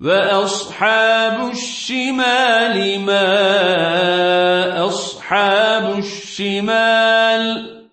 وأصحاب الشمال ما أصحاب الشمال